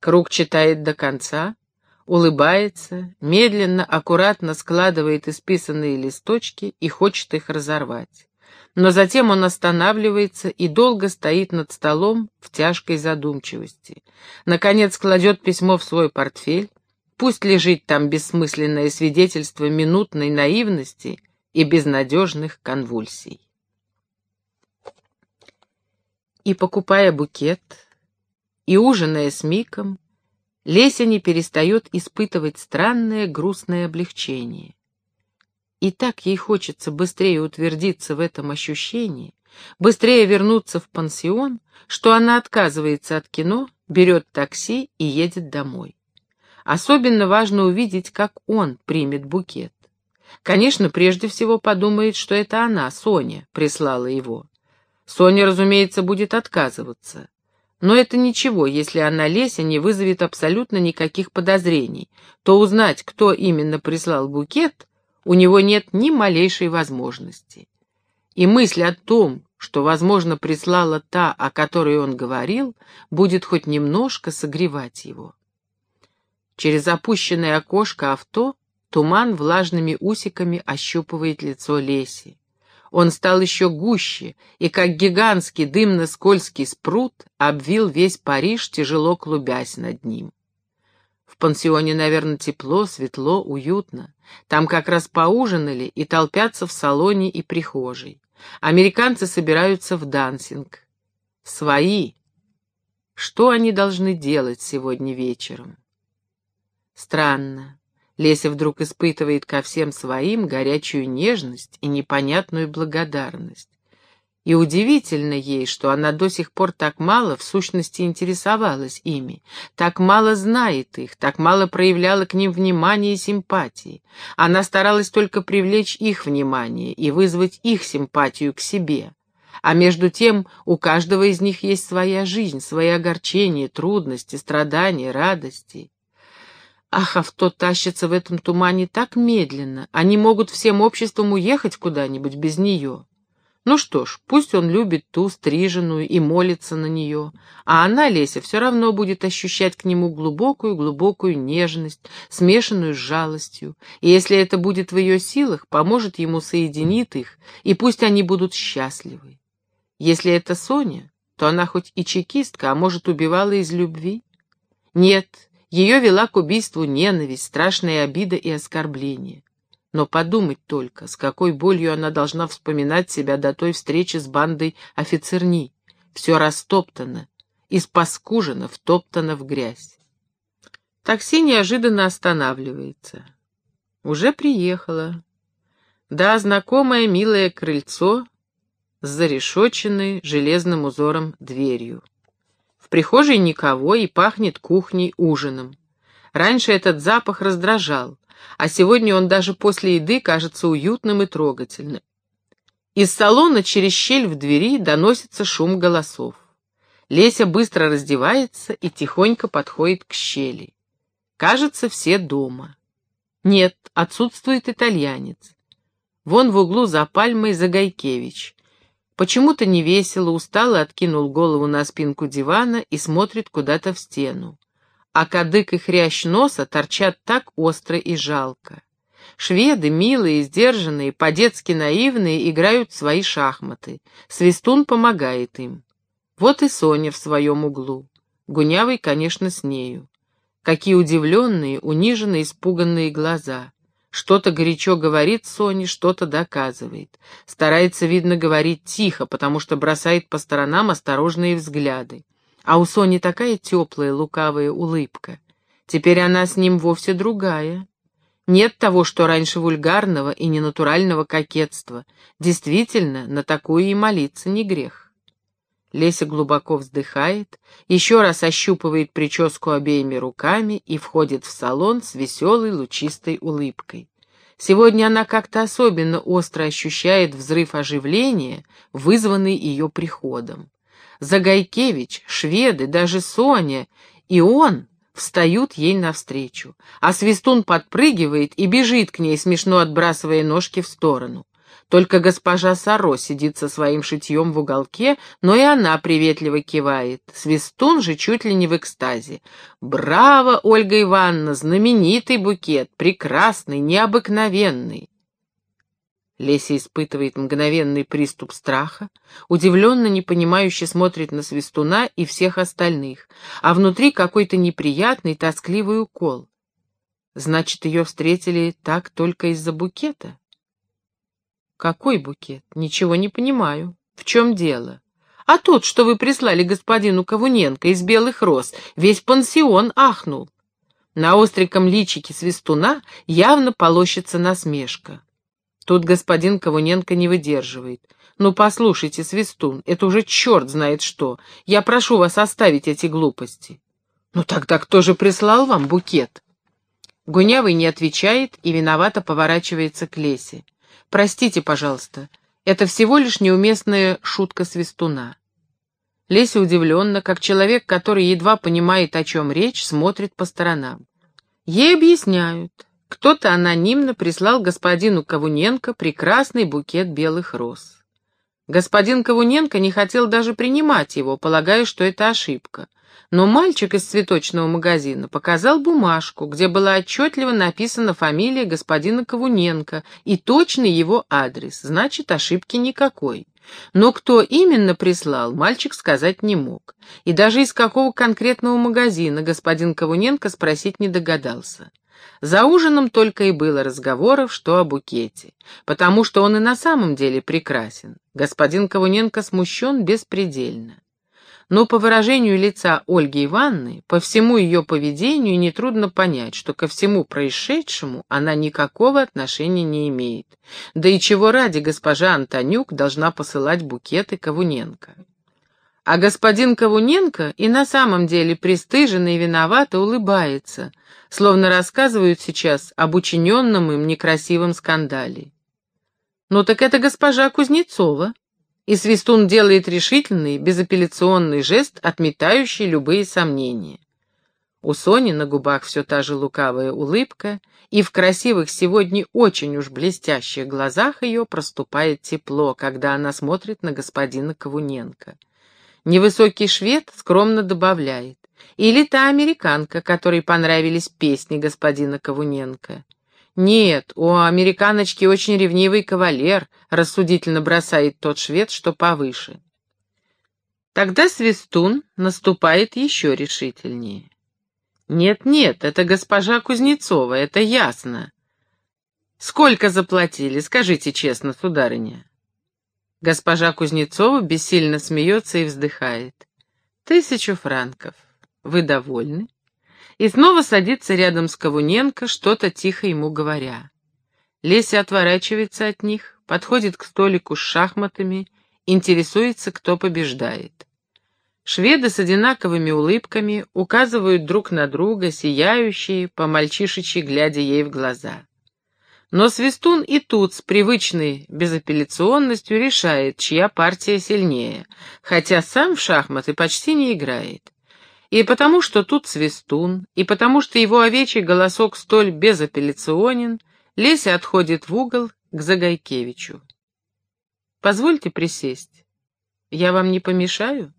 Круг читает до конца, улыбается, медленно, аккуратно складывает исписанные листочки и хочет их разорвать. Но затем он останавливается и долго стоит над столом в тяжкой задумчивости. Наконец кладет письмо в свой портфель, пусть лежит там бессмысленное свидетельство минутной наивности и безнадежных конвульсий. И покупая букет, и ужиная с Миком, Леся не перестает испытывать странное грустное облегчение. И так ей хочется быстрее утвердиться в этом ощущении, быстрее вернуться в пансион, что она отказывается от кино, берет такси и едет домой. Особенно важно увидеть, как он примет букет. Конечно, прежде всего подумает, что это она, Соня, прислала его. Соня, разумеется, будет отказываться. Но это ничего, если она Леся не вызовет абсолютно никаких подозрений, то узнать, кто именно прислал букет, у него нет ни малейшей возможности. И мысль о том, что, возможно, прислала та, о которой он говорил, будет хоть немножко согревать его. Через опущенное окошко авто туман влажными усиками ощупывает лицо Леси. Он стал еще гуще, и как гигантский дымно-скользкий спрут обвил весь Париж, тяжело клубясь над ним. В пансионе, наверное, тепло, светло, уютно. Там как раз поужинали и толпятся в салоне и прихожей. Американцы собираются в дансинг. Свои. Что они должны делать сегодня вечером? Странно. Леся вдруг испытывает ко всем своим горячую нежность и непонятную благодарность. И удивительно ей, что она до сих пор так мало в сущности интересовалась ими, так мало знает их, так мало проявляла к ним внимания и симпатии. Она старалась только привлечь их внимание и вызвать их симпатию к себе. А между тем у каждого из них есть своя жизнь, свои огорчения, трудности, страдания, радости. Ах, авто тащится в этом тумане так медленно. Они могут всем обществом уехать куда-нибудь без нее. Ну что ж, пусть он любит ту стриженную и молится на нее, а она, Леся, все равно будет ощущать к нему глубокую-глубокую нежность, смешанную с жалостью, и если это будет в ее силах, поможет ему соединить их, и пусть они будут счастливы. Если это Соня, то она хоть и чекистка, а может, убивала из любви? Нет, ее вела к убийству ненависть, страшная обида и оскорбление. Но подумать только, с какой болью она должна вспоминать себя до той встречи с бандой офицерни. Все растоптано, испаскужено, втоптано в грязь. Такси неожиданно останавливается. Уже приехала. Да, знакомое милое крыльцо с зарешоченной железным узором дверью. В прихожей никого и пахнет кухней ужином. Раньше этот запах раздражал, а сегодня он даже после еды кажется уютным и трогательным. Из салона через щель в двери доносится шум голосов. Леся быстро раздевается и тихонько подходит к щели. Кажется, все дома. Нет, отсутствует итальянец. Вон в углу за пальмой Загайкевич. Почему-то невесело, устало откинул голову на спинку дивана и смотрит куда-то в стену. А кадык и хрящ носа торчат так остро и жалко. Шведы, милые, сдержанные, по-детски наивные, играют свои шахматы. Свистун помогает им. Вот и Соня в своем углу. Гунявый, конечно, с нею. Какие удивленные, униженные, испуганные глаза. Что-то горячо говорит Соне, что-то доказывает. Старается, видно, говорить тихо, потому что бросает по сторонам осторожные взгляды. А у Сони такая теплая, лукавая улыбка. Теперь она с ним вовсе другая. Нет того, что раньше вульгарного и ненатурального кокетства. Действительно, на такую и молиться не грех. Леся глубоко вздыхает, еще раз ощупывает прическу обеими руками и входит в салон с веселой лучистой улыбкой. Сегодня она как-то особенно остро ощущает взрыв оживления, вызванный ее приходом. Загайкевич, шведы, даже Соня и он встают ей навстречу, а Свистун подпрыгивает и бежит к ней, смешно отбрасывая ножки в сторону. Только госпожа Саро сидит со своим шитьем в уголке, но и она приветливо кивает. Свистун же чуть ли не в экстазе. «Браво, Ольга Ивановна! Знаменитый букет! Прекрасный, необыкновенный!» Леся испытывает мгновенный приступ страха, удивленно, непонимающе смотрит на Свистуна и всех остальных, а внутри какой-то неприятный, тоскливый укол. Значит, ее встретили так только из-за букета? Какой букет? Ничего не понимаю. В чем дело? А тот, что вы прислали господину Ковуненко из белых роз, весь пансион ахнул. На остриком личике свистуна явно полощется насмешка. Тут господин Ковуненко не выдерживает. «Ну, послушайте, Свистун, это уже черт знает что. Я прошу вас оставить эти глупости». «Ну тогда кто же прислал вам букет?» Гунявый не отвечает и виновато поворачивается к Лесе. «Простите, пожалуйста, это всего лишь неуместная шутка свистуна». Леся удивленно, как человек, который едва понимает, о чем речь, смотрит по сторонам. Ей объясняют. Кто-то анонимно прислал господину Ковуненко прекрасный букет белых роз. Господин Ковуненко не хотел даже принимать его, полагая, что это ошибка но мальчик из цветочного магазина показал бумажку, где была отчетливо написана фамилия господина Ковуненко и точный его адрес, значит, ошибки никакой. Но кто именно прислал, мальчик сказать не мог. И даже из какого конкретного магазина господин Ковуненко спросить не догадался. За ужином только и было разговоров, что о букете, потому что он и на самом деле прекрасен. Господин Ковуненко смущен беспредельно но по выражению лица Ольги Ивановны, по всему ее поведению нетрудно понять, что ко всему происшедшему она никакого отношения не имеет. Да и чего ради госпожа Антонюк должна посылать букеты Ковуненко. А господин Ковуненко и на самом деле пристыженно и виновато улыбается, словно рассказывают сейчас об учиненном им некрасивом скандале. «Ну так это госпожа Кузнецова», и Свистун делает решительный, безапелляционный жест, отметающий любые сомнения. У Сони на губах все та же лукавая улыбка, и в красивых сегодня очень уж блестящих глазах ее проступает тепло, когда она смотрит на господина Ковуненко. Невысокий швед скромно добавляет. Или та американка, которой понравились песни господина Ковуненко. «Нет, у американочки очень ревнивый кавалер», — рассудительно бросает тот швед, что повыше. Тогда Свистун наступает еще решительнее. «Нет-нет, это госпожа Кузнецова, это ясно. Сколько заплатили, скажите честно, сударыня?» Госпожа Кузнецова бессильно смеется и вздыхает. «Тысячу франков. Вы довольны?» и снова садится рядом с Ковуненко, что-то тихо ему говоря. Леся отворачивается от них, подходит к столику с шахматами, интересуется, кто побеждает. Шведы с одинаковыми улыбками указывают друг на друга, сияющие, по-мальчишечьи глядя ей в глаза. Но Свистун и тут с привычной безапелляционностью решает, чья партия сильнее, хотя сам в шахматы почти не играет. И потому, что тут свистун, и потому, что его овечий голосок столь безапелляционен, Леся отходит в угол к Загайкевичу. «Позвольте присесть. Я вам не помешаю?»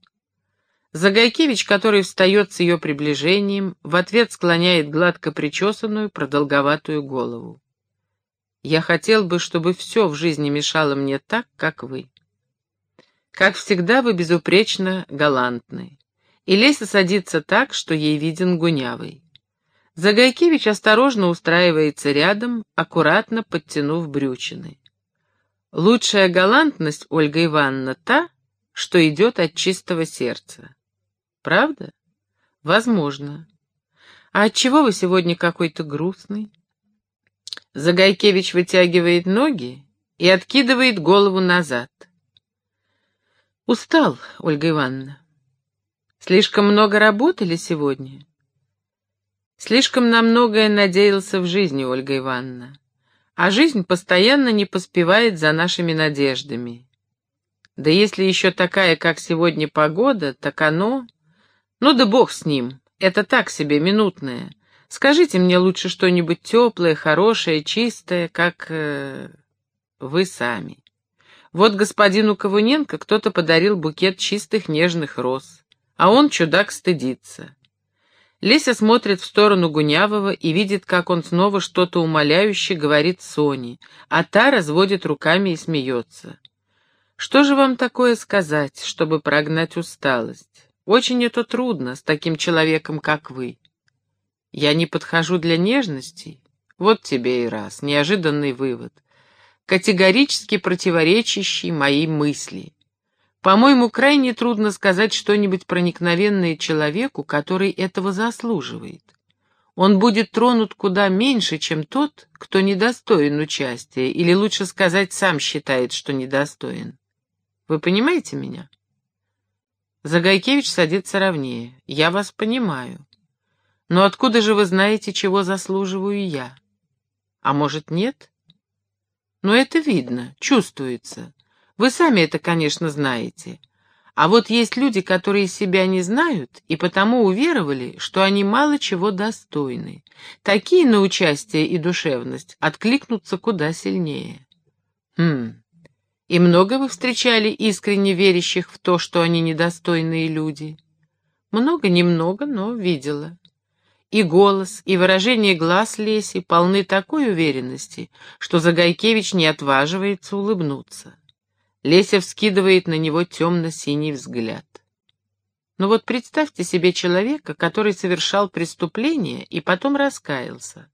Загайкевич, который встает с ее приближением, в ответ склоняет гладко причесанную, продолговатую голову. «Я хотел бы, чтобы все в жизни мешало мне так, как вы. Как всегда, вы безупречно галантны и Леся садится так, что ей виден Гунявый. Загайкевич осторожно устраивается рядом, аккуратно подтянув брючины. Лучшая галантность, Ольга Ивановна, та, что идет от чистого сердца. Правда? Возможно. А отчего вы сегодня какой-то грустный? Загайкевич вытягивает ноги и откидывает голову назад. Устал, Ольга Ивановна. Слишком много работали сегодня? Слишком на многое надеялся в жизни, Ольга Ивановна. А жизнь постоянно не поспевает за нашими надеждами. Да если еще такая, как сегодня, погода, так оно... Ну да бог с ним, это так себе, минутное. Скажите мне лучше что-нибудь теплое, хорошее, чистое, как... Э... Вы сами. Вот господину Ковуненко кто-то подарил букет чистых нежных роз, а он, чудак, стыдится. Леся смотрит в сторону Гунявого и видит, как он снова что-то умоляюще говорит Соне, а та разводит руками и смеется. Что же вам такое сказать, чтобы прогнать усталость? Очень это трудно с таким человеком, как вы. Я не подхожу для нежностей? Вот тебе и раз, неожиданный вывод. Категорически противоречащий моей мысли. По-моему, крайне трудно сказать что-нибудь проникновенное человеку, который этого заслуживает. Он будет тронут куда меньше, чем тот, кто недостоин участия, или лучше сказать, сам считает, что недостоин. Вы понимаете меня? Загайкевич садится ровнее. Я вас понимаю. Но откуда же вы знаете, чего заслуживаю я? А может, нет? Но это видно, чувствуется. Вы сами это, конечно, знаете. А вот есть люди, которые себя не знают и потому уверовали, что они мало чего достойны. Такие на участие и душевность откликнутся куда сильнее. Хм, и много вы встречали искренне верящих в то, что они недостойные люди? Много-немного, но видела. И голос, и выражение глаз Леси полны такой уверенности, что Загайкевич не отваживается улыбнуться. Леся вскидывает на него темно-синий взгляд. Но ну вот представьте себе человека, который совершал преступление и потом раскаялся.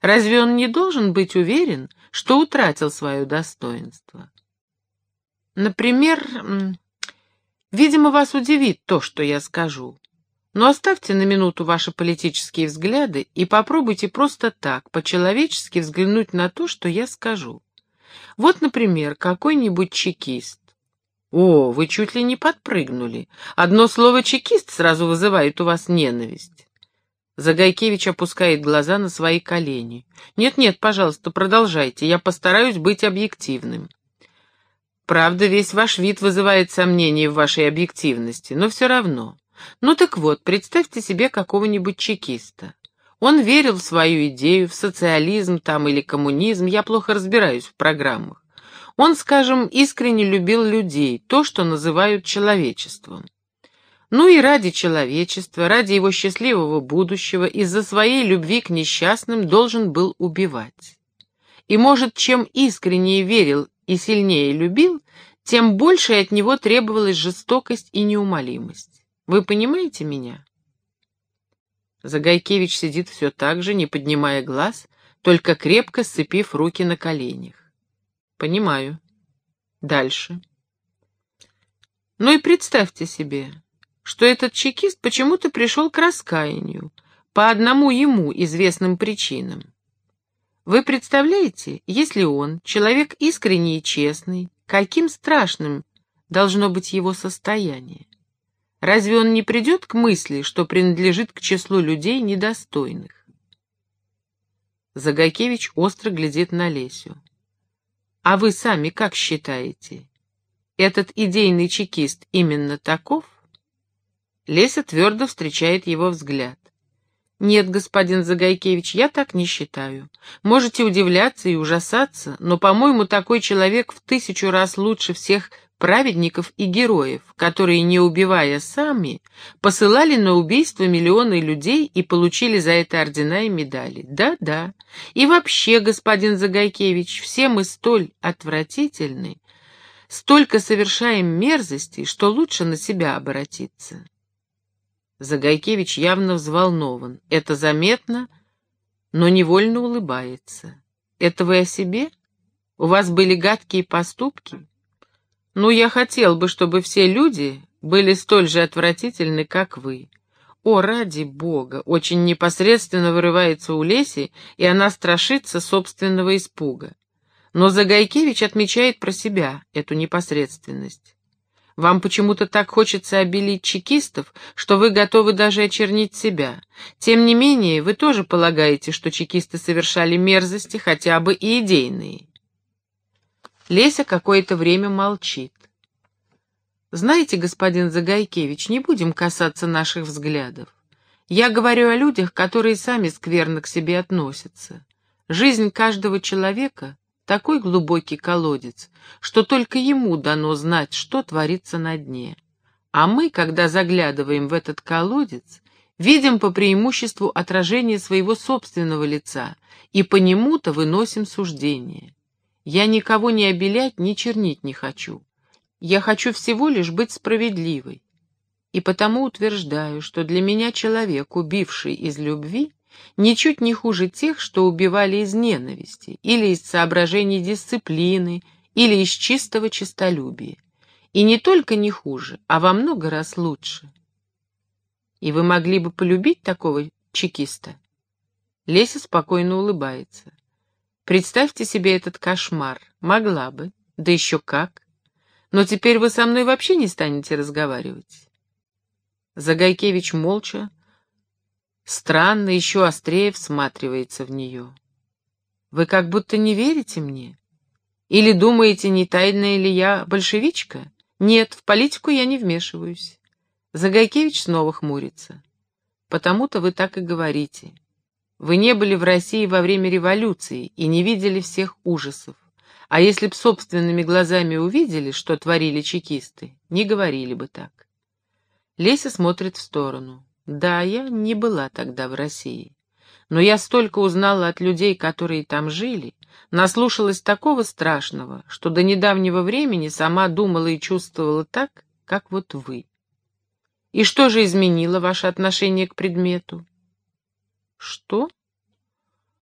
Разве он не должен быть уверен, что утратил свое достоинство? Например, видимо, вас удивит то, что я скажу. Но оставьте на минуту ваши политические взгляды и попробуйте просто так, по-человечески взглянуть на то, что я скажу. Вот, например, какой-нибудь чекист. О, вы чуть ли не подпрыгнули. Одно слово «чекист» сразу вызывает у вас ненависть. Загайкевич опускает глаза на свои колени. «Нет-нет, пожалуйста, продолжайте, я постараюсь быть объективным». Правда, весь ваш вид вызывает сомнения в вашей объективности, но все равно. Ну так вот, представьте себе какого-нибудь чекиста. Он верил в свою идею, в социализм там или коммунизм, я плохо разбираюсь в программах. Он, скажем, искренне любил людей, то, что называют человечеством. Ну и ради человечества, ради его счастливого будущего, из-за своей любви к несчастным должен был убивать. И, может, чем искреннее верил и сильнее любил, тем больше от него требовалась жестокость и неумолимость. Вы понимаете меня? Загайкевич сидит все так же, не поднимая глаз, только крепко сцепив руки на коленях. Понимаю. Дальше. Ну и представьте себе, что этот чекист почему-то пришел к раскаянию, по одному ему известным причинам. Вы представляете, если он, человек искренний и честный, каким страшным должно быть его состояние? Разве он не придет к мысли, что принадлежит к числу людей недостойных? Загайкевич остро глядит на Лесю. А вы сами как считаете? Этот идейный чекист именно таков? Леся твердо встречает его взгляд. «Нет, господин Загайкевич, я так не считаю. Можете удивляться и ужасаться, но, по-моему, такой человек в тысячу раз лучше всех праведников и героев, которые, не убивая сами, посылали на убийство миллионы людей и получили за это ордена и медали. Да-да. И вообще, господин Загайкевич, все мы столь отвратительны, столько совершаем мерзостей, что лучше на себя обратиться». Загайкевич явно взволнован. Это заметно, но невольно улыбается. Это вы о себе? У вас были гадкие поступки? Ну, я хотел бы, чтобы все люди были столь же отвратительны, как вы. О, ради бога! Очень непосредственно вырывается у Леси, и она страшится собственного испуга. Но Загайкевич отмечает про себя эту непосредственность. Вам почему-то так хочется обелить чекистов, что вы готовы даже очернить себя. Тем не менее, вы тоже полагаете, что чекисты совершали мерзости, хотя бы и идейные. Леся какое-то время молчит. Знаете, господин Загайкевич, не будем касаться наших взглядов. Я говорю о людях, которые сами скверно к себе относятся. Жизнь каждого человека такой глубокий колодец, что только ему дано знать, что творится на дне. А мы, когда заглядываем в этот колодец, видим по преимуществу отражение своего собственного лица и по нему-то выносим суждение. Я никого не обелять, ни чернить не хочу. Я хочу всего лишь быть справедливой. И потому утверждаю, что для меня человек, убивший из любви, ничуть не хуже тех, что убивали из ненависти, или из соображений дисциплины, или из чистого честолюбия. И не только не хуже, а во много раз лучше. И вы могли бы полюбить такого чекиста? Леся спокойно улыбается. Представьте себе этот кошмар. Могла бы. Да еще как. Но теперь вы со мной вообще не станете разговаривать. Загайкевич молча, странно, еще острее всматривается в нее. Вы как будто не верите мне? Или думаете, не тайная ли я большевичка? Нет, в политику я не вмешиваюсь. Загайкевич снова хмурится. Потому-то вы так и говорите. Вы не были в России во время революции и не видели всех ужасов. А если б собственными глазами увидели, что творили чекисты, не говорили бы так. Леся смотрит в сторону. Да, я не была тогда в России. Но я столько узнала от людей, которые там жили, наслушалась такого страшного, что до недавнего времени сама думала и чувствовала так, как вот вы. И что же изменило ваше отношение к предмету? Что?